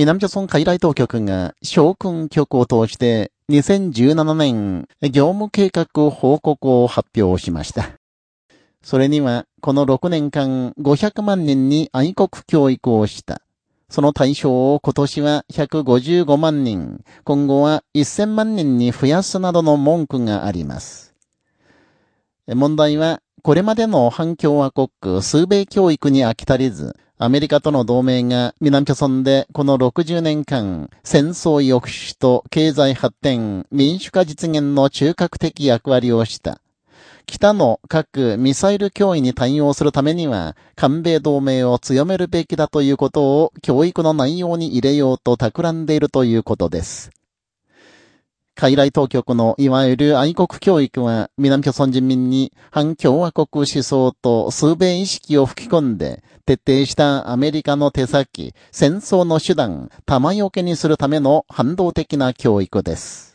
南朝村海来当局が将軍局を通して2017年業務計画報告を発表しました。それには、この6年間500万人に愛国教育をした。その対象を今年は155万人、今後は1000万人に増やすなどの文句があります。問題は、これまでの反共和国数米教育に飽き足りず、アメリカとの同盟が南朝村でこの60年間、戦争抑止と経済発展、民主化実現の中核的役割をした。北の核・ミサイル脅威に対応するためには、韓米同盟を強めるべきだということを教育の内容に入れようと企んでいるということです。海外当局のいわゆる愛国教育は南朝鮮人民に反共和国思想と数米意識を吹き込んで徹底したアメリカの手先、戦争の手段、玉よけにするための反動的な教育です。